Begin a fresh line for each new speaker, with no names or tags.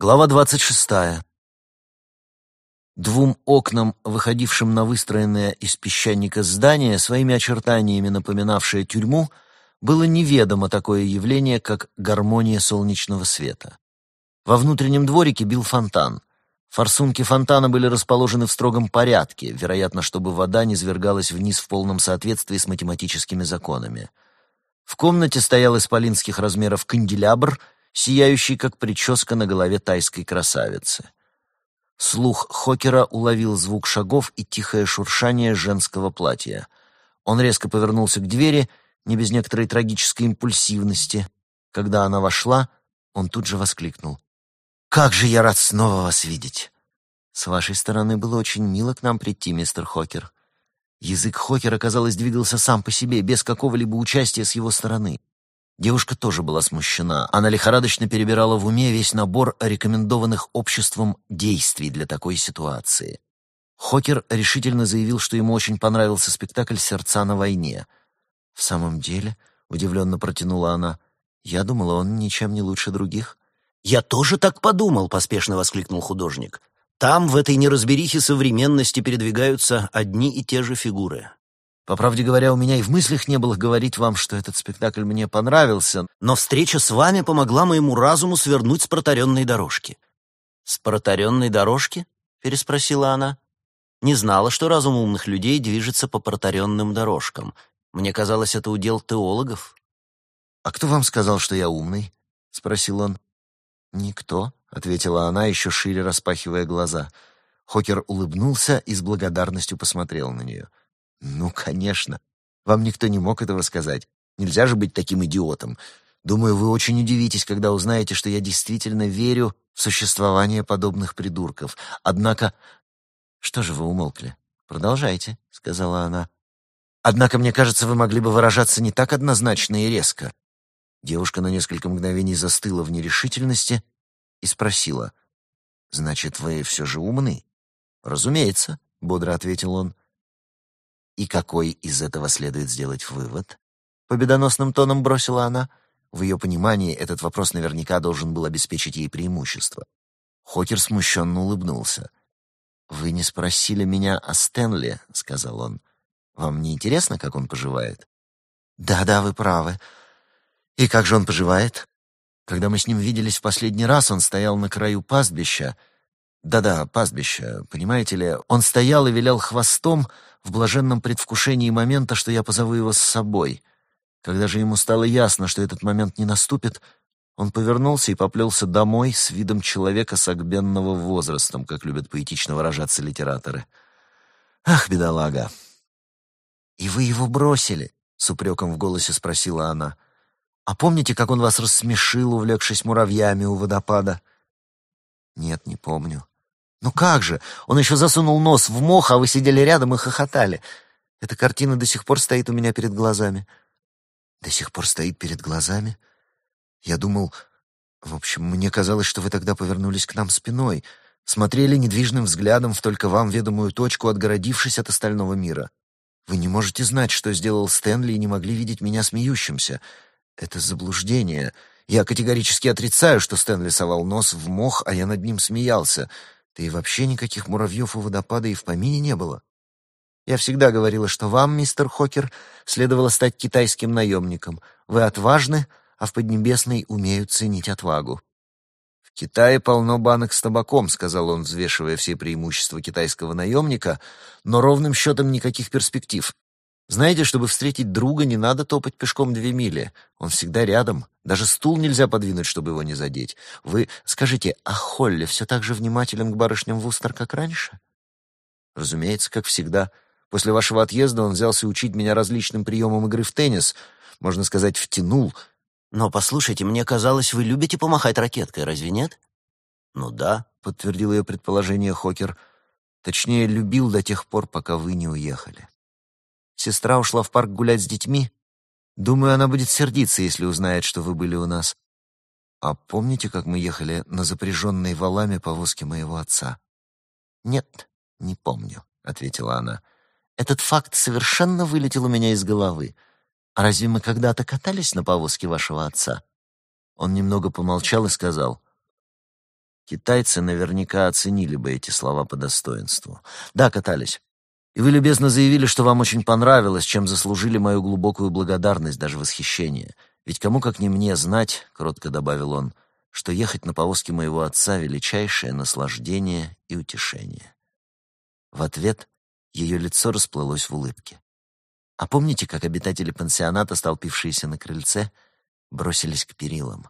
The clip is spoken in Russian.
Глава двадцать шестая. Двум окнам, выходившим на выстроенное из песчаника здание, своими очертаниями напоминавшее тюрьму, было неведомо такое явление, как гармония солнечного света. Во внутреннем дворике бил фонтан. Форсунки фонтана были расположены в строгом порядке, вероятно, чтобы вода не звергалась вниз в полном соответствии с математическими законами. В комнате стоял исполинских размеров канделябр, сияющий, как прическа на голове тайской красавицы. Слух Хокера уловил звук шагов и тихое шуршание женского платья. Он резко повернулся к двери, не без некоторой трагической импульсивности. Когда она вошла, он тут же воскликнул. «Как же я рад снова вас видеть!» «С вашей стороны было очень мило к нам прийти, мистер Хокер». Язык Хокера, казалось, двигался сам по себе, без какого-либо участия с его стороны. Девушка тоже была смущена. Она лихорадочно перебирала в уме весь набор рекомендованных обществом действий для такой ситуации. Хокер решительно заявил, что ему очень понравился спектакль «Сердца на войне». «В самом деле», — удивленно протянула она, — «я думала, он ничем не лучше других».
«Я тоже так подумал», — поспешно воскликнул художник. «Там, в этой неразберихе современности, передвигаются одни и те же фигуры.
По правде говоря, у меня и в мыслях не было говорить вам, что этот спектакль мне понравился,
но встреча с вами помогла моему разуму свернуть с протаренной дорожки».
«С протаренной дорожки?» — переспросила она. «Не знала, что разум умных людей движется по протаренным дорожкам. Мне казалось, это удел теологов». «А кто вам сказал, что я умный?» — спросил он. «Никто», — ответила она, еще шире распахивая глаза. Хокер улыбнулся и с благодарностью посмотрел на нее. «Ну, конечно. Вам никто не мог этого сказать. Нельзя же быть таким идиотом. Думаю, вы очень удивитесь, когда узнаете, что я действительно верю в существование подобных придурков. Однако... Что же вы умолкли? Продолжайте, — сказала она. Однако, мне кажется, вы могли бы выражаться не так однозначно и резко. Девушка на несколько мгновений застыла в нерешительности и спросила. «Значит, вы все же умны?» «Разумеется», — бодро ответил он. И какой из этого следует сделать вывод? Победоносным тоном бросила она. В ее понимании этот вопрос наверняка должен был обеспечить ей преимущество. Хокер смущенно улыбнулся. «Вы не спросили меня о Стэнли», — сказал он. «Вам не интересно, как он поживает?» «Да-да, вы правы. И как же он поживает?» Когда мы с ним виделись в последний раз, он стоял на краю пастбища. Да-да, пастбища, понимаете ли, он стоял и вилял хвостом, в блаженном предвкушении момента, что я позову его с собой. Когда же ему стало ясно, что этот момент не наступит, он повернулся и поплелся домой с видом человека согбенного возрастом, как любят поэтично выражаться литераторы. «Ах, бедолага!» «И вы его бросили?» — с упреком в голосе спросила она. «А помните, как он вас рассмешил, увлекшись муравьями у водопада?» «Нет, не помню. Ну как же? Он еще засунул нос в мох, а вы сидели рядом и хохотали. Эта картина до сих пор стоит у меня перед глазами. До сих пор стоит перед глазами? Я думал... В общем, мне казалось, что вы тогда повернулись к нам спиной, смотрели недвижным взглядом в только вам ведомую точку, отгородившись от остального мира. Вы не можете знать, что сделал Стэнли, и не могли видеть меня смеющимся. Это заблуждение. Я категорически отрицаю, что Стэнли совал нос в мох, а я над ним смеялся — да и вообще никаких муравьев у водопада и в помине не было. Я всегда говорила, что вам, мистер Хокер, следовало стать китайским наемником. Вы отважны, а в Поднебесной умеют ценить отвагу. «В Китае полно банок с табаком», — сказал он, взвешивая все преимущества китайского наемника, «но ровным счетом никаких перспектив. Знаете, чтобы встретить друга, не надо топать пешком две мили. Он всегда рядом. Даже стул нельзя подвинуть, чтобы его не задеть. Вы скажите, а Холли все так же внимателен к барышням Вустер, как раньше? Разумеется, как всегда. После вашего отъезда он взялся учить меня различным приемам игры в теннис. Можно сказать, втянул.
Но, послушайте, мне казалось, вы любите помахать ракеткой, разве нет?
Ну да, подтвердил ее предположение Хокер. Точнее, любил до тех пор, пока вы не уехали. Сестра ушла в парк гулять с детьми. Думаю, она будет сердиться, если узнает, что вы были у нас. А помните, как мы ехали на запряженной валами повозке моего отца? Нет, не помню, ответила она. Этот факт совершенно вылетел у меня из головы. А разве мы когда-то катались на повозке вашего отца? Он немного помолчал и сказал:
Китайцы наверняка оценили бы эти слова по достоинству. Да, катались. И вы любезно заявили, что вам очень понравилось, чем заслужили мою глубокую благодарность, даже восхищение. Ведь кому как не мне знать, — кротко добавил он, — что ехать на повозке моего отца — величайшее наслаждение и утешение. В ответ ее лицо расплылось в улыбке. А помните, как обитатели пансионата, столпившиеся на крыльце, бросились к перилам?